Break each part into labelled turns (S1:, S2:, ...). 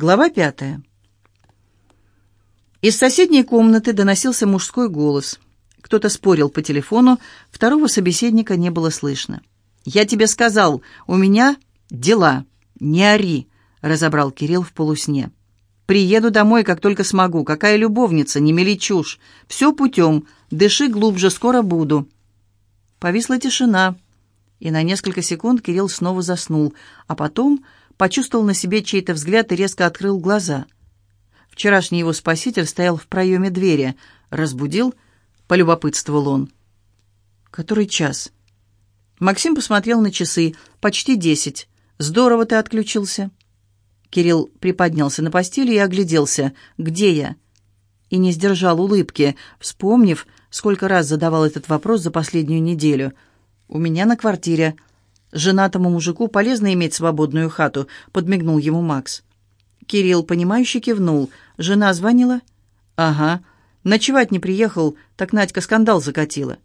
S1: Глава пятая. Из соседней комнаты доносился мужской голос. Кто-то спорил по телефону, второго собеседника не было слышно. «Я тебе сказал, у меня дела. Не ори», — разобрал Кирилл в полусне. «Приеду домой, как только смогу. Какая любовница, не мели чушь. Все путем. Дыши глубже, скоро буду». Повисла тишина, и на несколько секунд Кирилл снова заснул, а потом почувствовал на себе чей-то взгляд и резко открыл глаза. Вчерашний его спаситель стоял в проеме двери. Разбудил, полюбопытствовал он. «Который час?» Максим посмотрел на часы. «Почти десять. Здорово ты отключился». Кирилл приподнялся на постели и огляделся. «Где я?» И не сдержал улыбки, вспомнив, сколько раз задавал этот вопрос за последнюю неделю. «У меня на квартире. Женатому мужику полезно иметь свободную хату», — подмигнул ему Макс. Кирилл, понимающе кивнул. «Жена звонила?» «Ага. Ночевать не приехал, так Надька скандал закатила».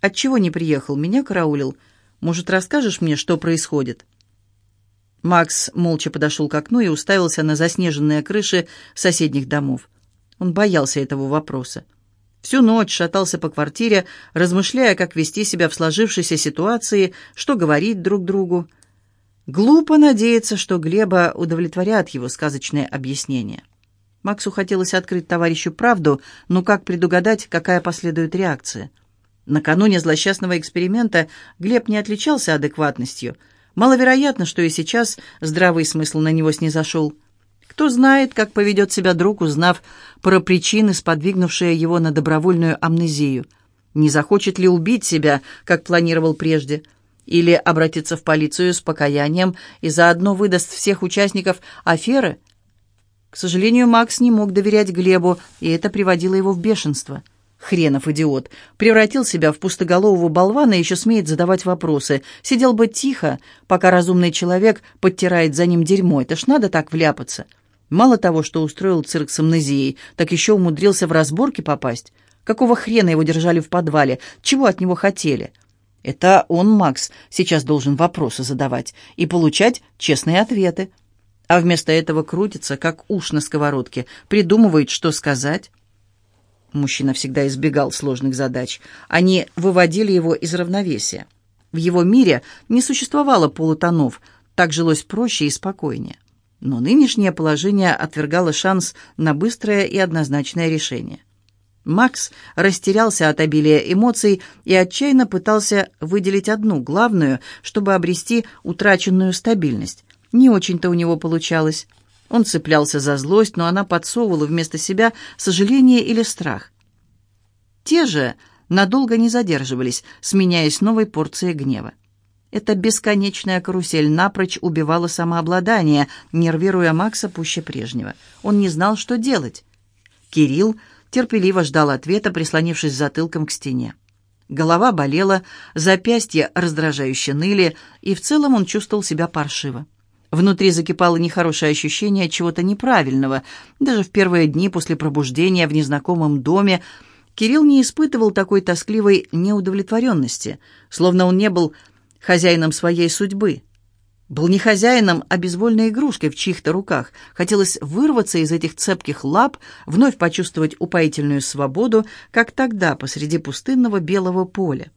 S1: «Отчего не приехал? Меня караулил. Может, расскажешь мне, что происходит?» Макс молча подошел к окну и уставился на заснеженные крыши соседних домов. Он боялся этого вопроса. Всю ночь шатался по квартире, размышляя, как вести себя в сложившейся ситуации, что говорить друг другу. Глупо надеяться, что Глеба удовлетворят его сказочные объяснения. Максу хотелось открыть товарищу правду, но как предугадать, какая последует реакция? Накануне злосчастного эксперимента Глеб не отличался адекватностью. Маловероятно, что и сейчас здравый смысл на него снизошел. Кто знает, как поведет себя друг, узнав про причины, сподвигнувшие его на добровольную амнезию. Не захочет ли убить себя, как планировал прежде, или обратиться в полицию с покаянием и заодно выдаст всех участников аферы? К сожалению, Макс не мог доверять Глебу, и это приводило его в бешенство. Хренов идиот. Превратил себя в пустоголового болвана и еще смеет задавать вопросы. Сидел бы тихо, пока разумный человек подтирает за ним дерьмо. Это ж надо так вляпаться. Мало того, что устроил цирк с амнезией, так еще умудрился в разборки попасть. Какого хрена его держали в подвале? Чего от него хотели? Это он, Макс, сейчас должен вопросы задавать и получать честные ответы. А вместо этого крутится, как уш на сковородке, придумывает, что сказать. Мужчина всегда избегал сложных задач. Они выводили его из равновесия. В его мире не существовало полутонов, так жилось проще и спокойнее. Но нынешнее положение отвергало шанс на быстрое и однозначное решение. Макс растерялся от обилия эмоций и отчаянно пытался выделить одну, главную, чтобы обрести утраченную стабильность. Не очень-то у него получалось. Он цеплялся за злость, но она подсовывала вместо себя сожаление или страх. Те же надолго не задерживались, сменяясь новой порцией гнева. Эта бесконечная карусель напрочь убивала самообладание, нервируя Макса пуще прежнего. Он не знал, что делать. Кирилл терпеливо ждал ответа, прислонившись затылком к стене. Голова болела, запястья раздражающе ныли, и в целом он чувствовал себя паршиво. Внутри закипало нехорошее ощущение чего-то неправильного. Даже в первые дни после пробуждения в незнакомом доме Кирилл не испытывал такой тоскливой неудовлетворенности, словно он не был хозяином своей судьбы. Был не хозяином, а безвольной игрушкой в чьих-то руках. Хотелось вырваться из этих цепких лап, вновь почувствовать упоительную свободу, как тогда посреди пустынного белого поля.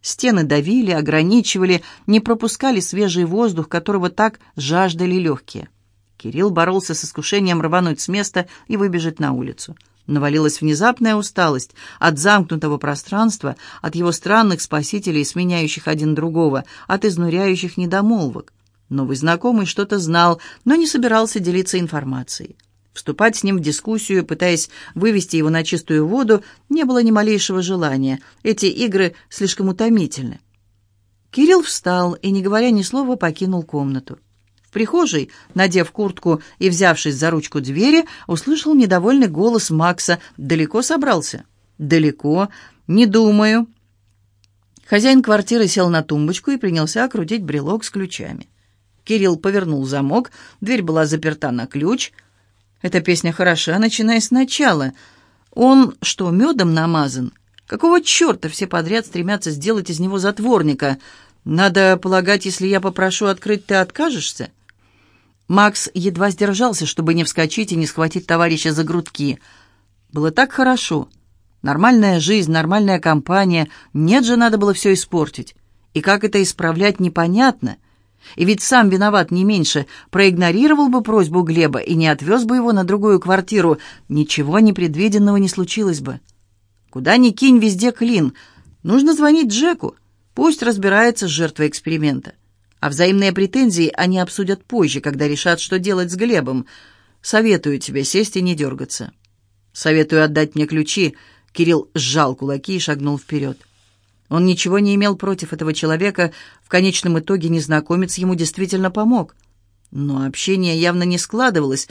S1: Стены давили, ограничивали, не пропускали свежий воздух, которого так жаждали легкие. Кирилл боролся с искушением рвануть с места и выбежать на улицу. Навалилась внезапная усталость от замкнутого пространства, от его странных спасителей, сменяющих один другого, от изнуряющих недомолвок. Новый знакомый что-то знал, но не собирался делиться информацией. Вступать с ним в дискуссию, пытаясь вывести его на чистую воду, не было ни малейшего желания. Эти игры слишком утомительны. Кирилл встал и, не говоря ни слова, покинул комнату прихожей, надев куртку и взявшись за ручку двери, услышал недовольный голос Макса. «Далеко собрался?» «Далеко. Не думаю». Хозяин квартиры сел на тумбочку и принялся крутить брелок с ключами. Кирилл повернул замок, дверь была заперта на ключ. Эта песня хороша, начиная сначала. Он что, медом намазан? Какого черта все подряд стремятся сделать из него затворника? Надо полагать, если я попрошу открыть, ты откажешься?» Макс едва сдержался, чтобы не вскочить и не схватить товарища за грудки. Было так хорошо. Нормальная жизнь, нормальная компания. Нет же, надо было все испортить. И как это исправлять, непонятно. И ведь сам виноват не меньше. Проигнорировал бы просьбу Глеба и не отвез бы его на другую квартиру. Ничего непредвиденного не случилось бы. Куда ни кинь, везде клин. Нужно звонить Джеку. Пусть разбирается с жертвой эксперимента. А взаимные претензии они обсудят позже, когда решат, что делать с Глебом. Советую тебе сесть и не дергаться. Советую отдать мне ключи. Кирилл сжал кулаки и шагнул вперед. Он ничего не имел против этого человека. В конечном итоге незнакомец ему действительно помог. Но общение явно не складывалось.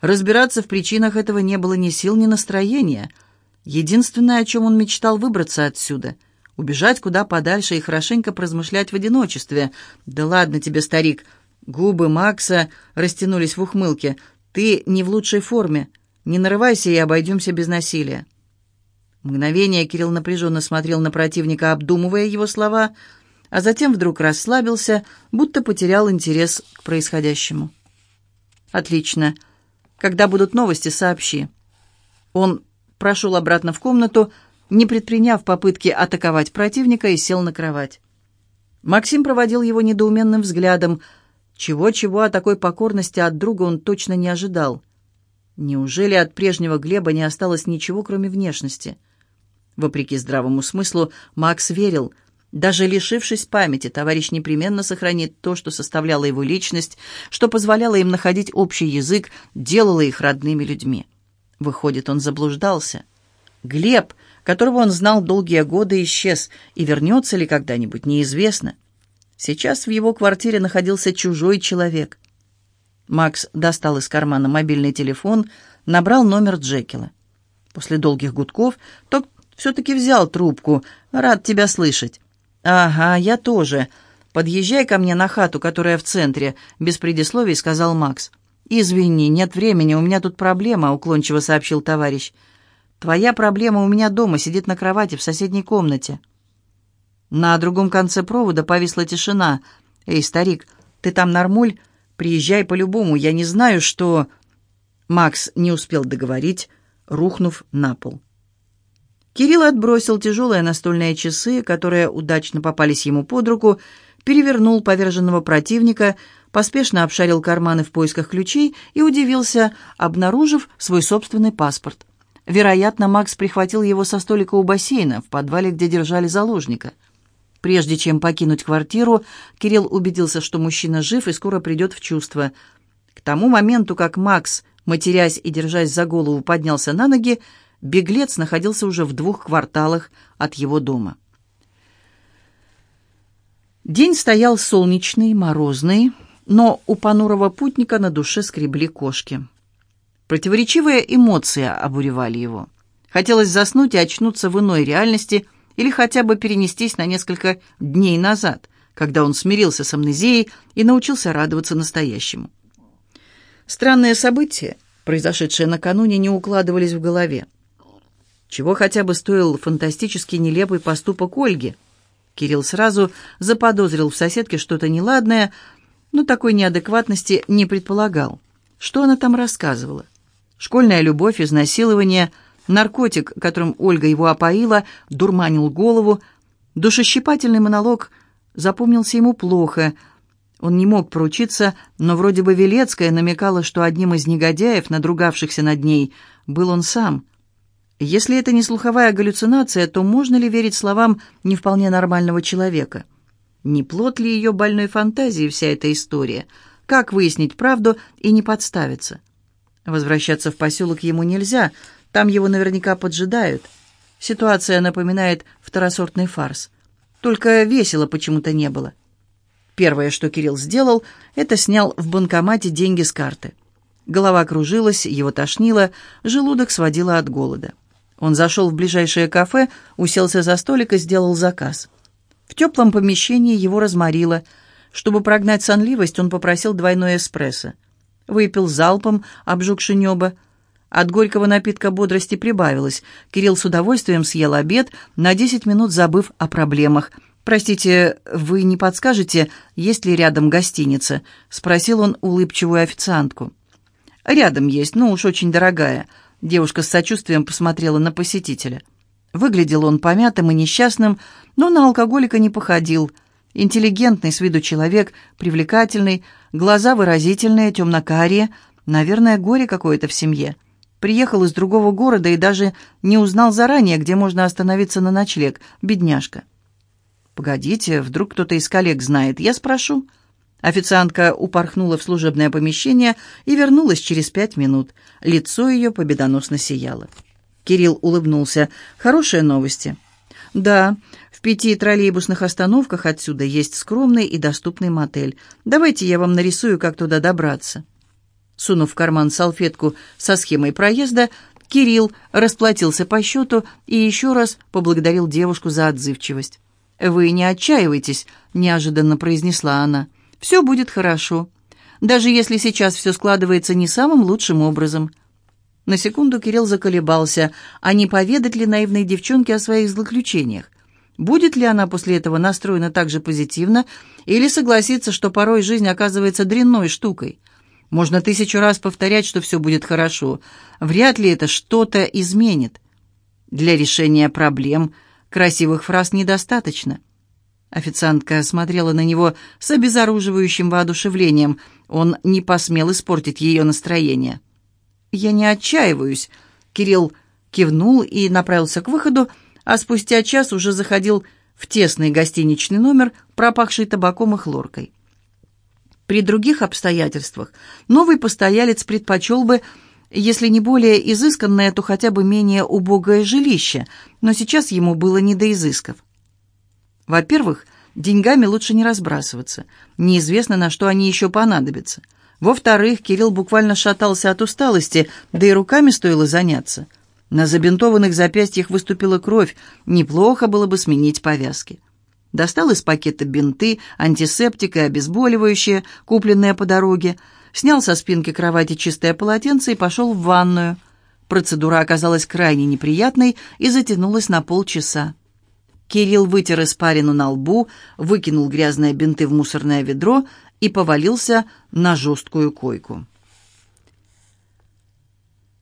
S1: Разбираться в причинах этого не было ни сил, ни настроения. Единственное, о чем он мечтал, выбраться отсюда. Убежать куда подальше и хорошенько поразмышлять в одиночестве. «Да ладно тебе, старик!» Губы Макса растянулись в ухмылке. «Ты не в лучшей форме. Не нарывайся и обойдемся без насилия». Мгновение Кирилл напряженно смотрел на противника, обдумывая его слова, а затем вдруг расслабился, будто потерял интерес к происходящему. «Отлично. Когда будут новости, сообщи». Он прошел обратно в комнату, не предприняв попытки атаковать противника, и сел на кровать. Максим проводил его недоуменным взглядом. Чего-чего о такой покорности от друга он точно не ожидал. Неужели от прежнего Глеба не осталось ничего, кроме внешности? Вопреки здравому смыслу, Макс верил, даже лишившись памяти, товарищ непременно сохранит то, что составляло его личность, что позволяло им находить общий язык, делало их родными людьми. Выходит, он заблуждался. Глеб, которого он знал долгие годы, исчез, и вернется ли когда-нибудь, неизвестно. Сейчас в его квартире находился чужой человек. Макс достал из кармана мобильный телефон, набрал номер Джекила. После долгих гудков тот все-таки взял трубку. Рад тебя слышать». «Ага, я тоже. Подъезжай ко мне на хату, которая в центре», — без предисловий сказал Макс. «Извини, нет времени, у меня тут проблема», — уклончиво сообщил товарищ. «Твоя проблема у меня дома, сидит на кровати в соседней комнате». На другом конце провода повисла тишина. «Эй, старик, ты там нормуль? Приезжай по-любому, я не знаю, что...» Макс не успел договорить, рухнув на пол. Кирилл отбросил тяжелые настольные часы, которые удачно попались ему под руку, перевернул поверженного противника, поспешно обшарил карманы в поисках ключей и удивился, обнаружив свой собственный паспорт. Вероятно, Макс прихватил его со столика у бассейна, в подвале, где держали заложника. Прежде чем покинуть квартиру, Кирилл убедился, что мужчина жив и скоро придет в чувство. К тому моменту, как Макс, матерясь и держась за голову, поднялся на ноги, беглец находился уже в двух кварталах от его дома. День стоял солнечный, морозный, но у понурого путника на душе скребли кошки. Противоречивые эмоции обуревали его. Хотелось заснуть и очнуться в иной реальности или хотя бы перенестись на несколько дней назад, когда он смирился с амнезией и научился радоваться настоящему. Странные события, произошедшие накануне, не укладывались в голове. Чего хотя бы стоил фантастически нелепый поступок Ольги? Кирилл сразу заподозрил в соседке что-то неладное, но такой неадекватности не предполагал. Что она там рассказывала? Школьная любовь, изнасилование, наркотик, которым Ольга его опоила, дурманил голову. Душещипательный монолог запомнился ему плохо. Он не мог поручиться, но вроде бы Велецкая намекала, что одним из негодяев, надругавшихся над ней, был он сам – если это не слуховая галлюцинация, то можно ли верить словам не вполне нормального человека? Не плод ли ее больной фантазии вся эта история? Как выяснить правду и не подставиться? Возвращаться в поселок ему нельзя, там его наверняка поджидают. Ситуация напоминает второсортный фарс. Только весело почему-то не было. Первое, что Кирилл сделал, это снял в банкомате деньги с карты. Голова кружилась, его тошнило, желудок сводило от голода. Он зашел в ближайшее кафе, уселся за столик и сделал заказ. В теплом помещении его разморило. Чтобы прогнать сонливость, он попросил двойной эспрессо. Выпил залпом, обжегши небо. От горького напитка бодрости прибавилось. Кирилл с удовольствием съел обед, на десять минут забыв о проблемах. «Простите, вы не подскажете, есть ли рядом гостиница?» — спросил он улыбчивую официантку. «Рядом есть, но уж очень дорогая». Девушка с сочувствием посмотрела на посетителя. Выглядел он помятым и несчастным, но на алкоголика не походил. Интеллигентный с виду человек, привлекательный, глаза выразительные, темно-карие, наверное, горе какое-то в семье. Приехал из другого города и даже не узнал заранее, где можно остановиться на ночлег. Бедняжка. «Погодите, вдруг кто-то из коллег знает. Я спрошу». Официантка упорхнула в служебное помещение и вернулась через пять минут. Лицо ее победоносно сияло. Кирилл улыбнулся. «Хорошие новости». «Да, в пяти троллейбусных остановках отсюда есть скромный и доступный мотель. Давайте я вам нарисую, как туда добраться». Сунув в карман салфетку со схемой проезда, Кирилл расплатился по счету и еще раз поблагодарил девушку за отзывчивость. «Вы не отчаивайтесь», — неожиданно произнесла она. «Все будет хорошо, даже если сейчас все складывается не самым лучшим образом». На секунду Кирилл заколебался, а не поведать ли наивной девчонке о своих злоключениях. Будет ли она после этого настроена так же позитивно или согласится, что порой жизнь оказывается дрянной штукой? Можно тысячу раз повторять, что все будет хорошо. Вряд ли это что-то изменит. Для решения проблем – Красивых фраз недостаточно. Официантка смотрела на него с обезоруживающим воодушевлением. Он не посмел испортить ее настроение. «Я не отчаиваюсь», — Кирилл кивнул и направился к выходу, а спустя час уже заходил в тесный гостиничный номер, пропахший табаком и хлоркой. При других обстоятельствах новый постоялец предпочел бы если не более изысканное, то хотя бы менее убогое жилище, но сейчас ему было не до изысков. Во-первых, деньгами лучше не разбрасываться. Неизвестно, на что они еще понадобятся. Во-вторых, Кирилл буквально шатался от усталости, да и руками стоило заняться. На забинтованных запястьях выступила кровь, неплохо было бы сменить повязки. Достал из пакета бинты, антисептик и обезболивающее, купленное по дороге, снял со спинки кровати чистое полотенце и пошел в ванную. Процедура оказалась крайне неприятной и затянулась на полчаса. Кирилл вытер испарину на лбу, выкинул грязные бинты в мусорное ведро и повалился на жесткую койку.